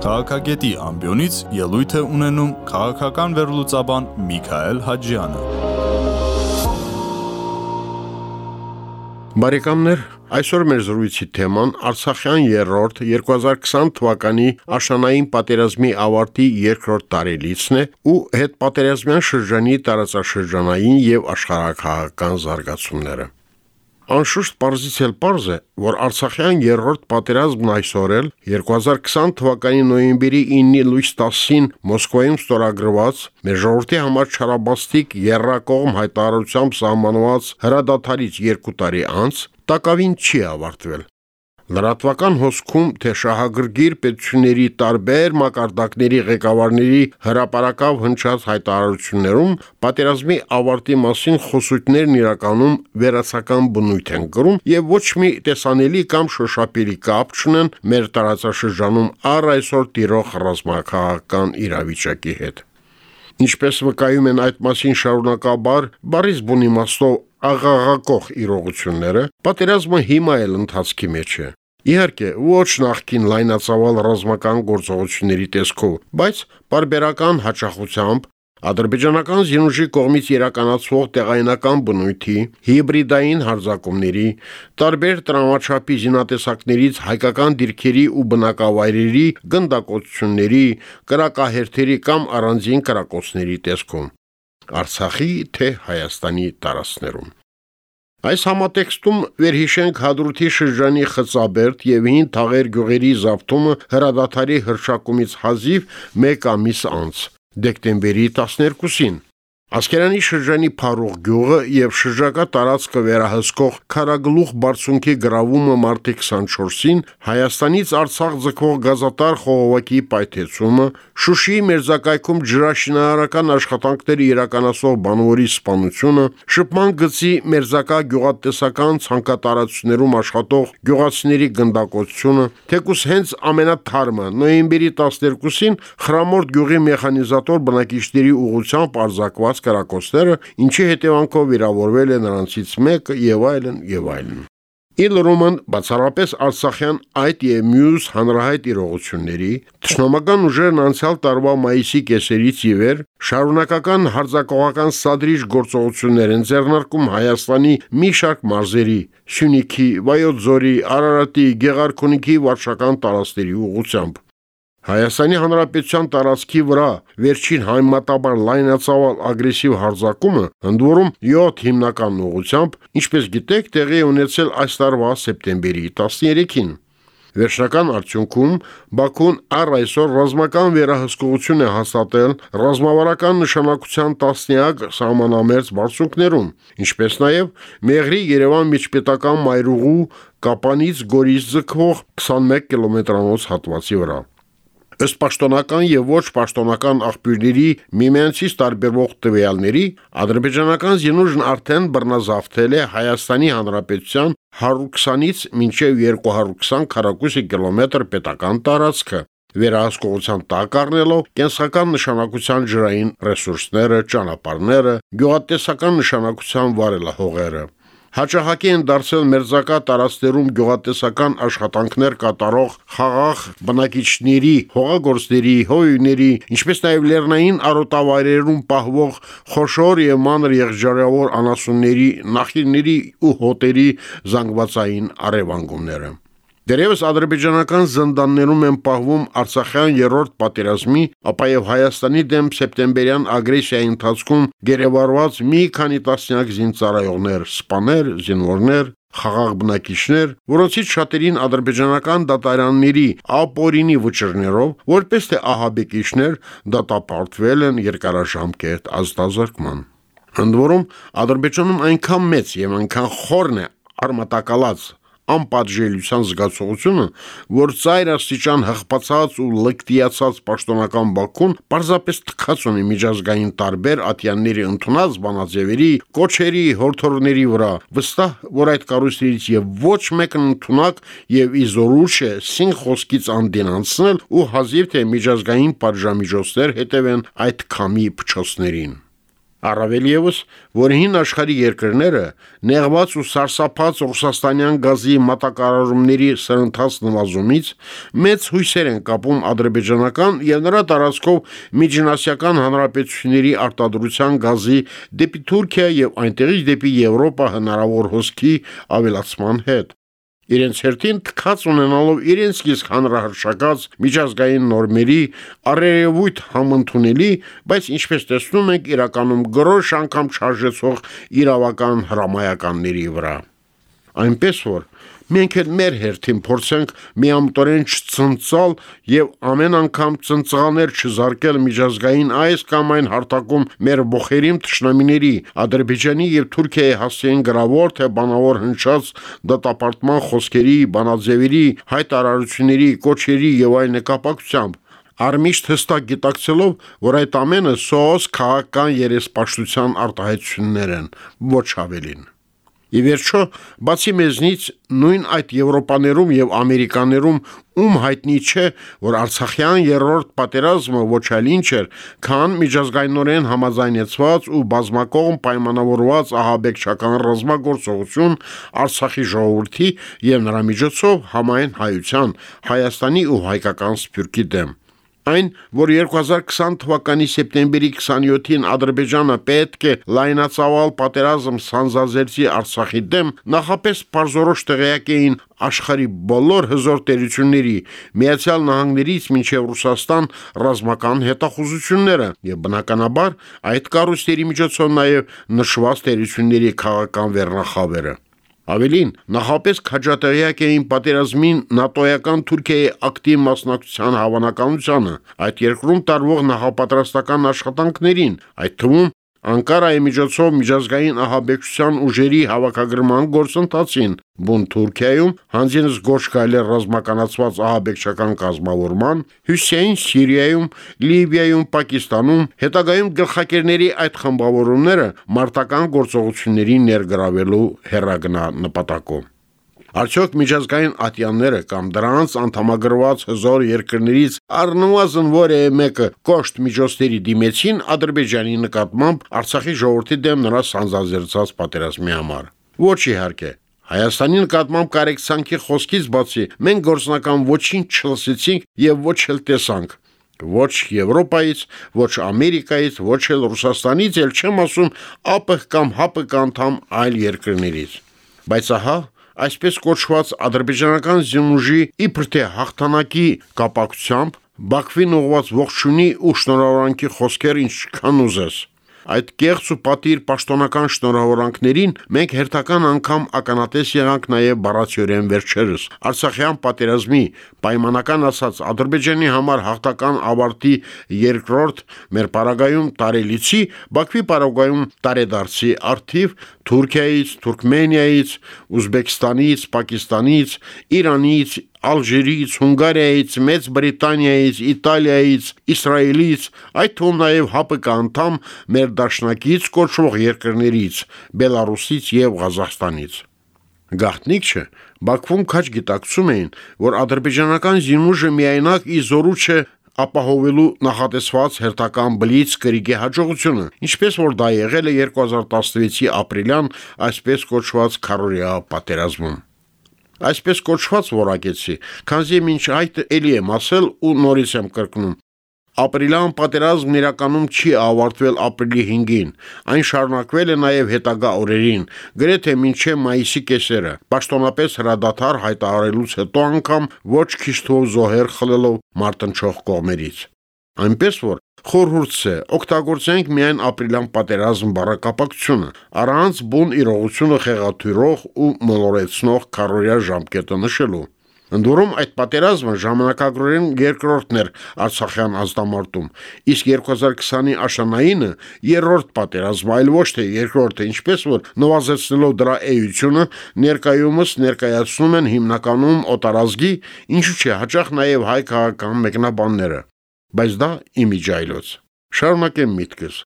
Քաղաքագետի ամբիոնից ելույթ է ունենում քաղաքական վերլուծաբան Միքայել Հաջյանը։ Բարեկամներ, այսօր մեր զրույցի թեման Արցախյան երրորդ 2020 թվականի աշնանային պատերազմի ավարտի երկրորդ տարելիցն է ու հետպատերազմյան շրջանի տարածաշրջանային եւ աշխարհակահաղական զարգացումները։ Անշուշտ պարզից էլ պարզ է, որ Արցախյան երրորդ պատերազմն այսօր էլ 2020 թվականի նոյեմբերի 9-ի լույս 10-ին Մոսկվայում ստորագրված մեր ժողովրդի համար չարաբաստիկ երրակողմ հայտարարությամբ սահմանված հրադադարից 2 տարի անց տակավին չի ավարտվել։ Լրատվական հոսքում թե շահագրգիռ պետությունների տարբեր մակարդակների ղեկավարների հրաապարակավ հնչած հայտարարություններում պատերազմի ավարտի մասին խոսույթներն իրականում վերացական բնույթ են կրում եւ ոչ մի տեսանելի կամ շոշափելի կապ չունեն մեր տարածաշրջանում առ այսօր տիրող ռազմաքաղաքական իրավիճակի հետ։ Ինչպես վկայում են այդ մասին շարունակաբար բարիս բուն իմաստով աղաղակող իրողությունները, պատերազմը հիմա էլ ընթացքի մեջ է։ Իհարկե, ոչ նախքին լայնածավալ ռազմական գործողությունների տեսքով, բայց բարբերական հաճախությամբ ադրբեջանական զինուժի կողմից իրականացվող տեղայնական բնույթի, հիբրիդային հարձակումների, տարբեր տրամաչափի զինատեսակներից հայկական դիրքերի ու բնակավայրերի գնդակոծությունների, կրակահերթերի կամ առանձին կրակոցների տեսքով Արցախի թե Հայաստանի տարածքներում Այս համատեքստում վերհիշենք Հադրութի շրջանի Խծաբերդ եւ Հին Թաղեր գյուղերի զավթումը հրադադարի հրշակումից հազիվ 1 ամիս անց, դեկտեմբերի 12-ին։ Ասկերանի շրջանի Փարող գյուղը եւ շրջակա տարածքը վերահսկող Խարագլուխ բարձունքի գրավումը մարտի 24-ին Հայաստանից Արցախ ձգվող գազատար խողովակի պայթեցումը, Շուշիի մերձակայքում ջրաշինարարական աշխատանքների իրականացող բանվորի սպանությունը, շփման գծի մերձակա գյուղատնտեսական ցանկատարություններում աշխատող գյուղացիների գնդակոծությունը, թեկուս հենց ամենաթարմը նոյեմբերի 12-ին Խրամորդ գյուղի մեխանիզատոր բնակիչների ուղությամբ արձակված կրակոցները, ինչի հետևանքով վիրավորվել է նրանցից մեկը եւ այլն եւ այլն։ Իլրոման բացառապես Արցախյան այդ եւ մյուս հանրահայտ իրողությունների ճշնամական ուժերն անցյալ տարվա մայիսի կեսերից ի վեր շարունակական հարձակողական սադրիչ գործողություններ են ձեռնարկում Հայաստանի մի շարք մարզերի՝ Սյունիքի, Վայոց ձորի, Արարատի, Գեղարքունիքի վարշական տարածքների ուղությամբ։ Հայաստանի Հանրապետության տարածքի վրա վերջին համեմատաբար լայնածավալ ագրեսիվ հարձակումը ընդ որում 7 հիմնական ուղությամբ, ինչպես գիտեք, տեղի ունեցել այս տարվա սեպտեմբերի 13-ին։ Վերջնական արդյունքում Բաքուն առ այսօր ռազմական վերահսկողություն է հաստատել ռազմավարական նշանակության տասնյակ սահմանամերձ բարձունքներում, ինչպես նաև Մեղրի Երևան միջպետական մայրուղու Կապանից Գորիս ձգվող 21 կիլոմետրանոց հատվածի վրա։ Ըստ պաշտոնական եւ ոչ պաշտոնական աղբյուրների միմյանցից տարբերվող տվյալների, ադրբեջանական զինուժն արդեն բռնազավթել է Հայաստանի Հանրապետության 120-ից մինչև 220 քառակուսի կիլոմետր պետական տարածքը, վերահսկողության տակ առնելով կենսական նշանակության ջրային ռեսուրսները, ճանապարհները, գյուղատնտեսական նշանակության վարելահողերը հաճախակի են դարձել մերձակա տարածքներում գյուղատնտեսական աշխատանքներ կատարող խաղաղ բնակիչների, հողագործների, հոյների, ինչպես նաև լեռնային արոտավայրերում պահվող խոշոր եւ մանր եղջերավոր անասունների, նախիրների ու հոտերի զանգվածային արևանգումները։ Դերևս ադրբեջանական զնդաններում են պահվում Արցախյան երրորդ պատերազմի, ապա եւ Հայաստանի դեմ սեպտեմբերյան ագրեսիայի ընթացքում գերեվարված մի քանի տասնյակ զինծառայողներ, սպաներ, զինվորներ, խաղաղ բնակիչներ, որոնցից շատերին ադրբեջանական դատարանների ապօրինի վճռներով, որպես թե ահաբեկիչներ, դատապարտվել են երկարաժամկետ ազդազրկման։ Ընդ որում Ադրբեջանում այնքան մեծ եւ այնքան խորն է արմատակալած անպատժելիության զգացողությունը, որ ծայր աստիճան հղպացած ու լկտիացած պաշտոնական Բաքուն պարզապես թքած ունի միջազգային տարբեր ատյանների ընդունած բանաձևերի, կոչերի, հորթորների վրա, վստահ, որ այդ կառույցներից եւ ոչ մեկն ընդունակ եւ իզորուչ է սին խոսքից անդին անցնել ու հազիվ թե միջազգային պատժամիջոցներ հետևեն այդ քամի փչոցներին։ Առավել եւս, որ հին աշխարհի երկրները նեղված ու սարսափած ռուսաստանյան գազի մատակարարումների սրընթաց նվազումից մեծ հույսեր են կապում ադրբեջանական եւ նրա տարածքով միջինասիական հանրապետությունների արտադրության գազի դեպի Թուրքիա եւ այնտեղից դեպի Եվրոպա հնարավոր հոսքի ավելացման հետ իրենց հերթին թքած ունենալով իրենց իսկ հանրահրշակած միջազգային նորմերի առերևույթ համընդունելի, բայց ինչպես տեսնում ենք իրականում գրոշ անգամ չարժեցող իրավական հրամայականների վրա։ Այնպես որ մենք էլ մեր հերթին փորձենք միամտորեն չծնծալ եւ ամեն անգամ ծնծղաներ չզարկել միջազգային այս կամ այն հարթակում մեր ողերիմ ճշնամիների Ադրբեջանի եւ Թուրքիայի հասցեին գրավոր թե բանավոր հնչած դատապարտման խոսքերի, բանաձևերի, հայտարարությունների, կոչերի եւ այլ նկապակցությամբ Արմիշտ հստակ գիտակցելով, որ այդ ամենը սոս քաղաքական երեսպաշտության արտահայտություններ են, ոչ ավելին։ Ի վերջո, բացի մեզնից, նույն այդ Եվրոպաներում եւ Ամերիկաներում ում հայտնի չէ, որ Արցախյան երրորդ պատերազմը ոչ այլ ինչ էր, քան միջազգայինորեն համաձայնեցված ու բազմակողմ պայմանավորված ահաբեկչական ռազմագործողություն Արցախի ժողովրդի եւ նրա միջոցով համայն հայության, Հայաստանի ու հայկական սփյուռքի դեմ այն, որ 2020 թվականի սեպտեմբերի 27-ին Ադրբեջանը պետք է լայնածավալ պատերազմ սանձազերծի Արցախի դեմ, նախապես բարձորոշ տեղյակ էին աշխարի բոլոր հզոր տերությունների Միացյալ Նահանգներից մինչև Ռուսաստան ռազմական հետախուզությունները եւ բնականաբար այդ կառույցների միջոցով նաեւ նշված տերությունների քաղաքական վերնախավերը Ավելին, նախապես քաջատեղյակ էին պատերազմին նատոյական Թուրքիայի ակտիվ մասնակցության հավանականությանը, այդ երկրում տարվող նախապատրաստական աշխատանքներին, այդ թվում Անկարայի միջոցով միջազգային ահաբեկչության ուժերի հավաքագրման գործընթացին բուն Թուրքիայում հանձինս գորշ գայլեր ռազմականացված ահաբեկչական կազմավորման, Հյուսեյն Սիրիայում, Լիբիայում, Պակիստանում, հետագայում գլխակերների այդ խմբավորումները մարտական գործողությունների ներգրավելու հերագնա նպատակով։ Արդյոք միջազգային ատյանները կամ դրանց անդամագրված հզոր երկրներից առնվազն որևէ մեկը կոշտ միջոցների դիմեցին Ադրբեջանի նկատմամբ Արցախի ժողովրդի դեմ նրա սանձազերծած պատերազմի համար։ Ոչ իհարկե, Հայաստանի նկատմամբ կարեկցանքի խոսքից բացի մենք գործնական ոչինչ չլսեցինք եւ ոչ էլ տեսանք ոչ Եվրոպայից, ոչ Ամերիկայից, ոչ էլ Ռուսաստանից, ել չեմ ասում ԱՊՀ կամ ՀԱՊՀ անդամ այլ երկրներից։ Բայց ահա այսպես կոչված ադրբեջանական զինուժի իբր թե հաղթանակի կապակցությամբ Բաքվին ուղված ողջունի ու շնորհավորանքի խոսքեր ինչքան ուզես Այդ կեղծ ու պատիր պաշտոնական շնորհավորանքներին մենք հերթական անգամ ականատես եղանք նաև բառացիորեն վերջերս։ Արցախյան պատերազմի պայմանական ասած Ադրբեջանի համար հաղթական ավարտի երկրորդ մեր պարագայում տարելիցի, Բաքվի պարագայում տարեդարձի արթիվ Թուրքիայից, Թուրքմենիայից, Ուզբեկստանից, Պակիստանից, Իրանից, Ալժիրից, Հունգարիայից, Մեծ Բրիտանիայից, Իտալիայից, Իսրայելից, այդ թվում նաև ՀԱՊԿ անդամ մեր դաշնակից կոչվող երկրներից՝ Բելարուսից եւ Ղազախստանից։ Գաղտնիք չէ, Բաքվում քաչ գիտակցում էին, որ ադրբեջանական զինուժը միայնակ ի զորու չէ ապահովելու նախատեսված հերթական բլից կրիկի հաջողությունը, ինչպես որ դա եղել է 2016-ի ապրիլյան այսպես կոչված քարորիա պատերազմում այսպես կոչված որակեցի, քանզի մինչ այդ էլի եմ ասել ու նորից եմ կրկնում։ Ապրիլյան պատերազմն իրականում չի ավարտվել ապրիլի 5-ին։ Այն շարունակվել է նաև հետագա օրերին, գրեթե մինչև մայիսի կեսերը։ Պաշտոնապես հրադադար հայտարարելուց հետո անգամ ոչ քիչ թող զոհեր խլելով մարտնչող կողմերից։ Այնպես որ Խորհուրդս է օգտագործենք միայն ապրիլյան պատերազմ բառակապակցությունը, առանց բուն իրողությունը խեղաթյուրող ու մոլորեցնող քարորիա ժամկետը նշելու։ Ընդորում այդ պատերազմը ժամանակագրորեն երկրորդն էր Արցախյան ազդամարտում, իսկ 2020-ի աշանայինը երրորդ պատերազմ, այլ ոչ թե երկրորդը, ինչպես որ նվազեցնելով դրա էությունը ներկայումս ներկայացնում են հիմնականում օտարազգի, ինչու՞ չէ հաճախ նաև հայ քաղաքական մեկնաբանները բայց դա իմիջայլոց։ Շարունակեմ միտքս։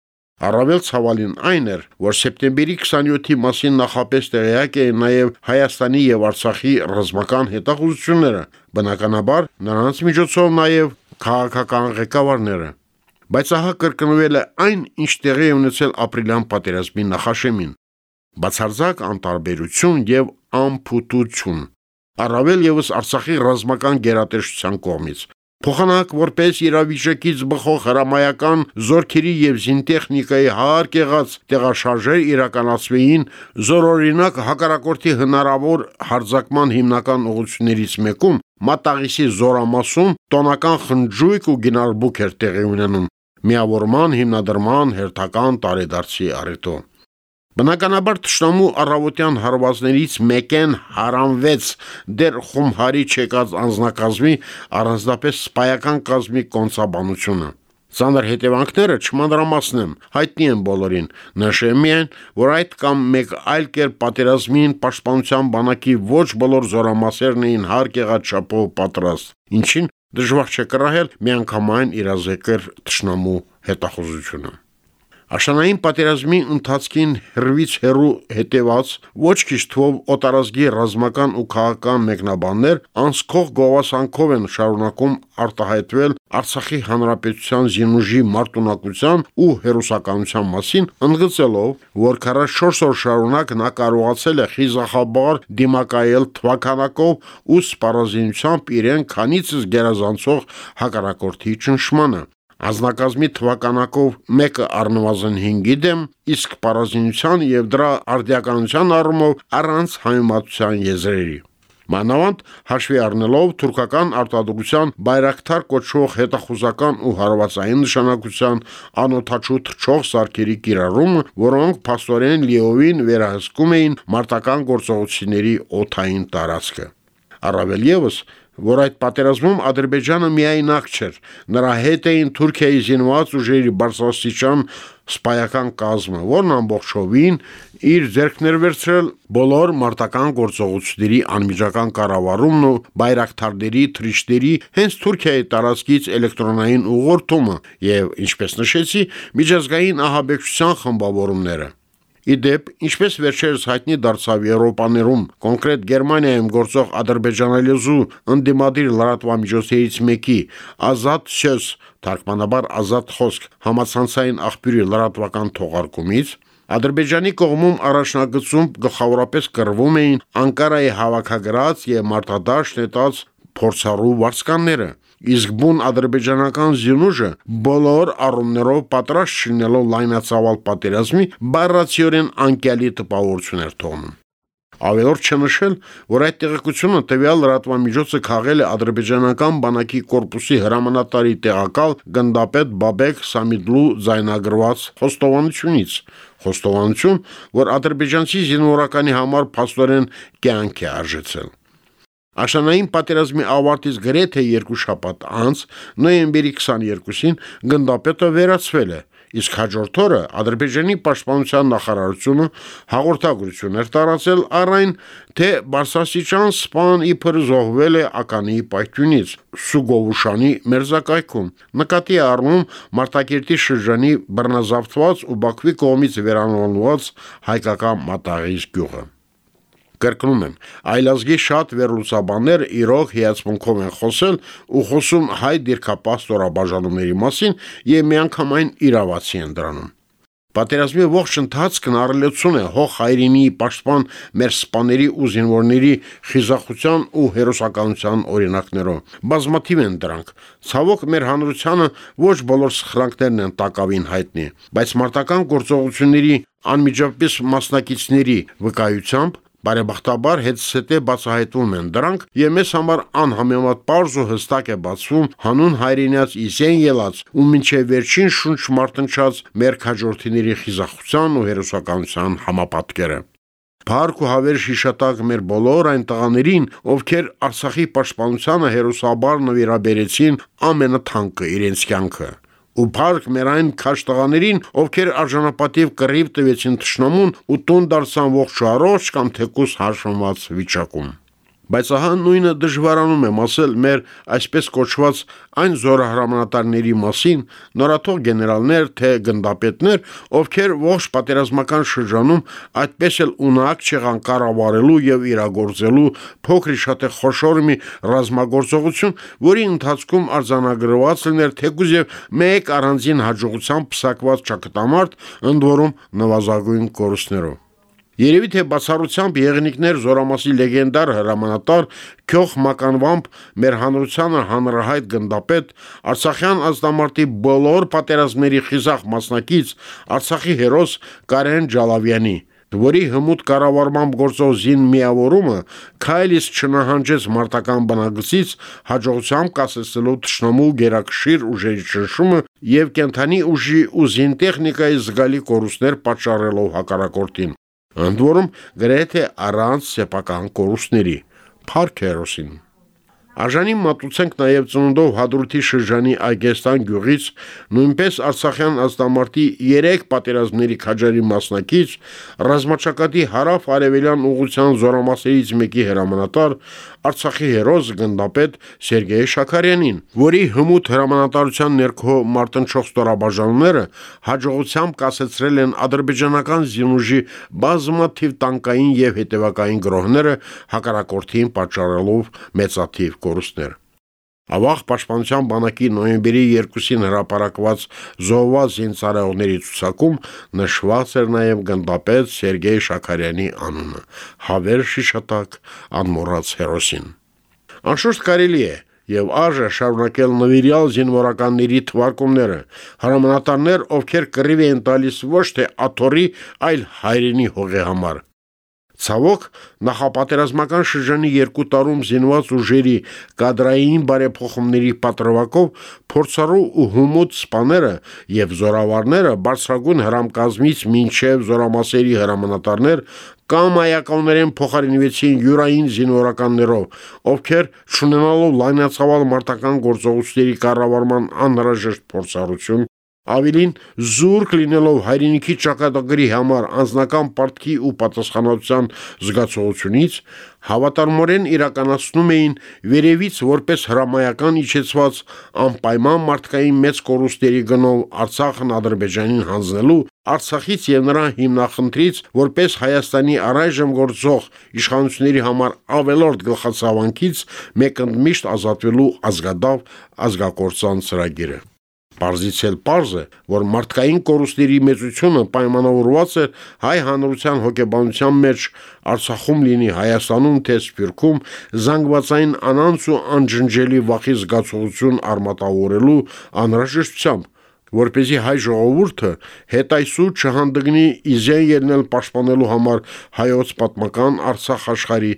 Առավել ցավալին այն էր, որ սեպտեմբերի 27-ի մասին նախապես տեղյակ էին նաև Հայաստանի եւ Արցախի ռազմական հետախուզությունները, բնականաբար նրանց միջոցով նաև քաղաքական ղեկավարները։ բայց ահա կրկնվել է այն, ինչ տեղի է ունեցել ապրիլյան պատերազմի նախաշեմին։ Բացարձակ անտարբերություն եւ անփութություն։ Առավել եւս Արցախի ռազմական գերատեսչության կողմից։ Փոխանակ որպես իրավիճակից բխող հրամայական զորքերի եւ զինտեխնիկայի հարկ եղած տեղաշարժեր իրականացվեին զորօրինակ հակարակորթի հնարավոր հարձակման հիմնական ուղղություններից մեկում Մատաղիսի զորամասում տոնական խնջույք ու գինարբուք էր տեղի ունենում միավորման հիմնադրման հերթական տարեդարձի առիթով։ Բնականաբար ճշտամու առավոտյան հարվածներից մեկեն հարանվեց դեր խումհարի չեկած անznակազմի առանձնապես սպայական կազմի կոնցաբանությունը։ Ցաներ հետևանքները չմանրամասնեմ, հայտնի են բոլորին։ Նշեմ միայն, որ այդ կամ մեկ այլ կերպ պատերազմին պաշտպանության բանակի ոչ բոլոր զորամասերն էին հարկ եղած չափով պատրաստ, ինչին դժվար չէ կռահել միանգամայն իրազեկեր ճշնամու հետախուզությունը։ Աշանային պատերազմի ընթացքին հրվից հերու հետևած ոչ քիչ թվով օտարազգի ռազմական ու քաղաքական մեկնաբաններ անսքող գովասանքով են շարունակում արտահայտվել Արցախի հանրապետության զինուժի մարտունակության ու հերոսականության մասին, ընդգծելով, որ 44 օր շարունակ նա կարողացել է խիզախաբար դիմակայել թվականակով ու սպառազինությամբ իրեն քանիցս գերազանցող հակառակորդի ճնշմանը Ազնակազմի թվականակով մեկը առնվազն 5-ի դեմ, իսկ պարազինության եւ դրա արդիականության առումով առանց համեմատության եզրերի։ Մանավանդ հաշվի առնելով թուրքական արտադրության բայրակթար կոչվող հետախուզական ու հարվածային նշանակության անօթաչու թրջող սարքերի կիրառումը, որոնք փաստորեն լիովին վերահսկում էին մարտական գործողությունների օթային տարածքը։ Առավել եւս որ այդ պատերազմում Ադրբեջանը միայնակ չէր։ Նրա հետ էին Թուրքիայի զինված ուժերի բարձրաստիճան սպայական կազմը, որն ամբողջովին իր ձեռքներ վերցրել բոլոր մարտական գործողությունների անմիջական կառավարումն ու բայրակթարների թրիշտերի հենց Թուրքիայի տարածքից էլեկտրոնային ուղղորդումը եւ, ինչպես նշեցի, միջազգային ահաբեկչության խմբավորումները։ Իդեպ, ինչպես վերջերս հայտնի դարձավ Եվրոպաներում, կոնկրետ Գերմանիայում գործող ադրբեջանալեզու ընդդիմադիր լրատվամիջոցներից մեկի Ազատ Շես, թարգմանաբար Ազատ խոսք, համացանցային աղբյուրի լրատվական թողարկումից Ադրբեջանի կողմում առաջնագծում գլխավորապես կռվում էին Անկարայի հավաքագրած եւ մարտադաշտ նետած փորձառու վարսկանները իսկ բուն ադրբեջանական զինուժը բոլոր առումներով պատրաստ չլինելով լայնածավալ պատերազմի բառացիորեն անկյալի տպավորություն էր թողնում։ Ավելորդ չնշել, որ այդ տեղեկությունը տվյալ լրատվամիջոցը քաղել է ադրբեջանական բանակի կորպուսի հրամանատարի տեղակալ գնդապետ Բաբեկ Սամիդլու զայնագրված խոստովանությունից, խոստովանություն, որ ադրբեջանցի զինվորականի համար փաստորեն կյանք է արժեցել։ Աշանային պատերազմի ավարտից գրեթե երկու շաբաթ անց նոյեմբերի 22-ին գնդապետը վերացվել է, իսկ հաջորդ օրը Ադրբեջանի պաշտպանության նախարարությունը հաղորդագրություն էր տարածել առայն, թե Բարսասիչան սպան իբր զոհվել է ականի պայթյունից Սուգովուշանի մերզակայքում։ Նկատի առնում Մարտակերտի շրջանի բռնազավթված ու Բաքվի կողմից վերանորոգված հայկական մատաղից գյուղը կրկնում եմ, այլազգի շատ վերլուծաբաններ իրոք հիացմունքով են խոսել ու խոսում հայ դիրքապահ ստորաբաժանումների մասին եւ միանգամայն իրավացի են դրանում։ Պատերազմի ողջ ընթացքն առելություն է հող հայրենի պաշտպան մեր սպաների ու զինվորների խիզախության ու հերոսականության օրինակներով։ Բազմաթիվ են դրանք։ Ցավոք մեր հանրությանը ոչ բոլոր սխրանքներն են տակավին հայտնի, բայց մարտական գործողությունների անմիջապես մասնակիցների վկայությամբ Բարեբախտաբար հետսետե բացահայտվում են դրանք եւ մեզ համար անհամեմատ པարզ ու հստակ է բացվում հանուն հայրենյաց իսեն ելած ու մինչեւ վերջին շունչ մարտնչած մեր քաջորդիների խիզախության ու հերոսականության համապատկերը։ Փառք ու հավեր շիշատակ մեր բոլոր այն տղաներին, ովքեր Արցախի պաշտպանությանը հերոսաբար նվիրաբերեցին ամենաթանկը իրենց կյանքը ու փառք մեր այն քաշ տղաներին, ովքեր արժանապատիվ կռիվ տվեցին ճշնամուն ու տուն դարձան ողջ առողջ կամ թեկուս հաշվված վիճակում։ Բայց ահա նույնը դժվարանում եմ ասել մեր այսպես կոչված այն զորահրամանատարների մասին, նորաթող գեներալներ թե գնդապետներ, ովքեր ողջ պատերազմական շրջանում այդպես էլ ունակ չեղան կառավարելու եւ իրագործելու փոքրի շատ է խոշոր մի ռազմագործողություն, որի ընթացքում արձանագրված լիներ թեկուզ եւ մեկ առանձին հաջողությամբ փսակված ճակատամարտ, ընդ որում նվազագույն կորուստներով։ Երևի թե բացառությամբ եղնիկներ զորամասի լեգենդար հրամանատար Քյոխ մականվամբ մեր հանրությանը հանրահայտ գնդապետ Արցախյան ազդամարտի բոլոր պատերազմների խիզախ մասնակից Արցախի հերոս Կարեն Ջալավյանի որի հմուտ կառավարմամբ գործող զին միավորումը քայլից չնահանջեց մարտական բնագծից հաջողությամբ կասեցնելով ճշնամու գերակշիռ ուժերի ճնշումը եւ կենթանի ուժի ու զին տեխնիկայի զգալի կորուստներ պատճառելով հակառակորդին ընդ որում գրեթե առանց սեփական կորուստների Փարքերոսին Արժանի մատուցենք նաև ծնունդով հադրութի շրջանի Այգեստան գյուղից նույնպես Արցախյան ազդամարտի 3 պատերազմների քաջարի մասնակից ռազմաճակատի հարավ արևելյան ուղղության զորամասերից մեկի հրամանատար Արցախի հերոս գնդապետ Սերգեյ Շաքարյանին, որի հմուտ հրամանատարության ներքո մարտնչող ստորաբաժանումները հաջողությամբ կասեցրել են ադրբեջանական զինուժի բազմաթիվ տանկային եւ հետևակային գրոհները հակառակորդին պատճառելով մեծաթիվ կորուստներ։ Ավաղ պաշտպանության բանակի նոյեմբերի 2-ին հրապարակված զոհված զինծառայողների ցուցակում նշված էր նաև գնդապետ Սերգեյ Շաքարյանի անունը՝ հավեր շիշատակ անմոռաց հերոսին։ Անշուշտ կարելի է եւ արժե շարունակել նվիրյալ զինվորականների թվարկումները, հրամանատարներ, ովքեր կռիվ են տալիս ոչ թե աթորի, այլ հայրենի հողի համար։ Ցավոք, նախապատերազմական շրջանի երկու տարում զինված ուժերի կադրային բարեփոխումների պատրվակով փորձառու ու հումոտ սպաները եւ զորավարները բարձրագույն հրամկազմից մինչև զորամասերի հրամանատարներ կամ այականորեն փոխարինվեցին յուրային զինվորականներով, ովքեր ճանենալով լայնացավալ մարտական գործողությունների կառավարման անհրաժեշտ փորձառություն Ավելին զուրկ լինելով հայրենիքի ճակատագրի համար անձնական պարտքի ու պատասխանատվության զգացողությունից հավատարմորեն իրականացնում էին վերևից որպես հրամայական իջեցված անպայման մարդկային մեծ կորուստերի գնով Արցախն Ադրբեջանին հանձնելու Արցախից եւ նրա հիմնախնդրից որպես Հայաստանի առայժմ գործող իշխանությունների համար ավելորդ գլխացավանքից մեկընդմիշտ ազատվելու ազգադավ ազգակործան ծրագիրը Պարզից էլ պարզ է, որ մարդկային կորուստների մեծությունը պայմանավորված է հայ հանրության հոգեբանության մեջ Արցախում լինի Հայաստանում թե Սփյուռքում զանգվածային անանց ու անջնջելի վախի զգացողություն արմատավորելու անհրաժեշտությամբ որ เป զի հայ ժողովուրդը հետայսու չհանդգնի իզեն ելնել պաշտպանելու համար հայոց պատմական Արցախ աշխարհի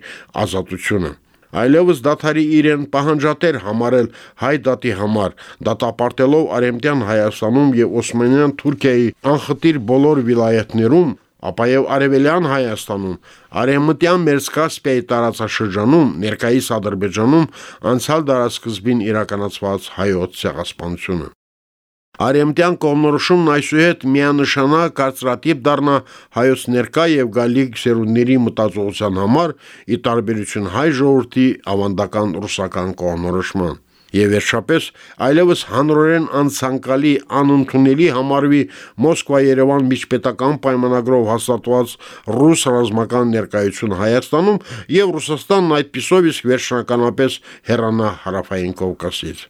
ազատությունը այլևս դաթարի իրեն պահանջատեր համարել հայ դատի համար, դատապարտելով Արեմտյան Հայաստանում եւ Օսմանյան Թուրքիայի անխտիր բոլոր վիլայեթներում, ապա եւ Արևելյան Հայաստանում, Արեմտյան Մերսկասպիայի տարածաշրջանում, ներկայիս Ադրբեջանում անցյալ դարաշրջին իրականացված հայոց ցեղասպանությունը։ Արեմտյան կողմնորոշումն այսուհետ միանշանակ կարծրատիպ դառնա հայոց ներկա եւ գալիք սերունդների մտածողության համար՝ ի տարբերություն հայ ժողովրդի ավանդական ռուսական կողմնորոշման։ Եվ վերջապես այլևս հանրորեն անցանկալի անընդունելի համարվի Մոսկվա-Երևան միջպետական պայմանագրով հաստատված ռուս ռազմական ներկայություն Հայաստանում եւ Ռուսաստանն այդպիսով իսկ վերջնականապես հեռանա հարավային Կովկասից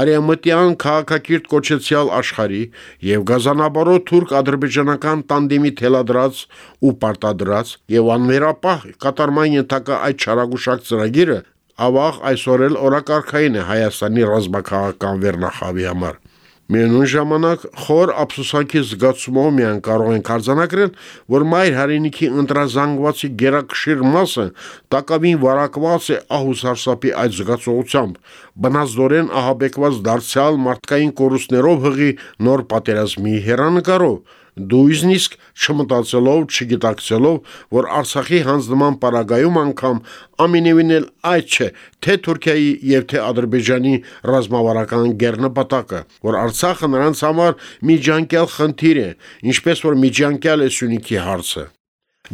արիամտյան քաղաքակիրթ կոչեցյալ աշխարի եւ գազանաբարո թուրք-ադրբեջանական տանդեմի թելադրած ու պարտադրած եւ անմերապահ կատարման ենթակա այդ չարագուշակ ծրագիրը ավաղ այսօր էլ օրակարգային է Հայաստանի ռազմաքաղաքական վերնախավի համար Միևնույն ժամանակ խոր ափսոսանքի զգացումով միան կարող ենք արձանագրել, որ մայր հայրենիքի ընտրազանգվածի գերակշիռ մասը տակավին վարակված է ահուսարսապի այդ զգացողությամբ, բնազդորեն ահաբեկված դարձյալ մարդկային կորուստներով հղի նոր պատերազմի հերանեկարով, Դու իզնիսկ չմտածելով, չգիտակցելով, որ Արցախի հանձնման պարագայում անգամ ամենևին էլ այդ չէ, թե Թուրքիայի եւ թե Ադրբեջանի ռազմավարական գերնպատակը, որ Արցախը նրանց համար միջանկյալ խնդիր է, ինչպես որ միջանկյալ է Սյունիքի հարցը։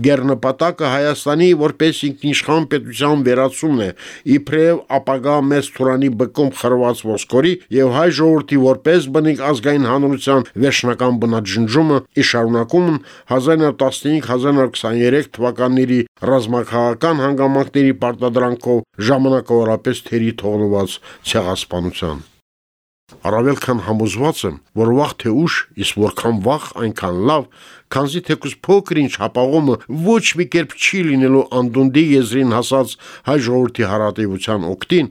Գերնպատակը Հայաստանի որպես ինքնիշխան պետության վերացումն է, իբրև ապագա մեծ Թուրանի բկում խրված ոսկորի եւ հայ ժողովրդի որպես բնիկ ազգային հանրության վերջնական բնաջնջումը ի շարունակումն 1915-1923 թվականների ռազմաքաղաքական հանգամանքների պարտադրանքով ժամանակավորապես թերի թողնված ցեղասպանության Առավել քան համոզված եմ, որ վաղ թե ուշ, իսկ որքան վաղ, այնքան լավ, քանզի թեկուզ փոքր-ինչ հապաղումը ոչ մի կերպ չի լինելու անդունդի եզրին հասած հայ ժողովրդի հարատեվության օկտին,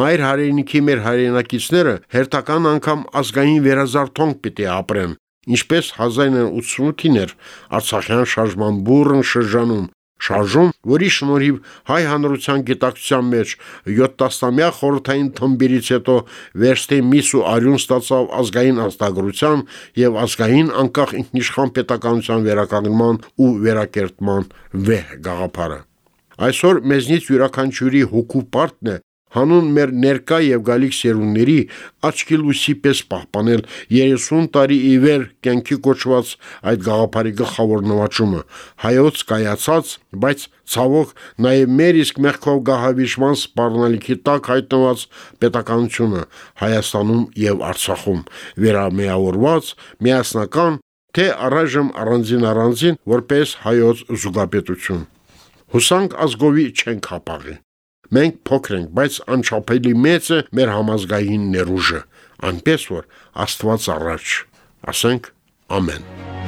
մայր հայրենիքի մեր հայրենակիցները հերթական անգամ ազգային վերազարթոնք պիտի ապրեն, ինչպես 1988-ին էր Արցախյան շարժման բուրըն շրջանում, շարժում, որի շնորհիվ հայ հանրության գիտակցության մեջ 7 տասնամյա խորհրդային թմբիրից հետո վերստե միս ու արյուն ստացավ ազգային ազգագրության եւ ազգային անկախ ինքնիշխան պետականության վերականգնման ու վերակերտման վեհ գաղափարը Այսօր մեզնից յուրաքանչյուրի հոգու պարտն է հանուն մեր ներկա եւ գալիք սերունդների աչքի լույսի պես պահպանել 30 տարի ի վեր կյանքի կոչված այդ գաղափարի գլխավոր նվաճումը հայոց կայացած բայց ցավոք նաեւ մեր իսկ մեղքով գահավիժման սպառնալիքի տակ հայտնված պետականությունը Հայաստանում եւ Արցախում վերամիավորված միասնական թե առայժմ առանձին առանձին որպես հայոց զուգապետություն հուսանք ազգովի չենք հապաղի Մենք փոքր ենք, բայց անչափելի մեծ է մեր համազգային ներուժը, այնպես որ Աստված առաջ, ասենք ամեն։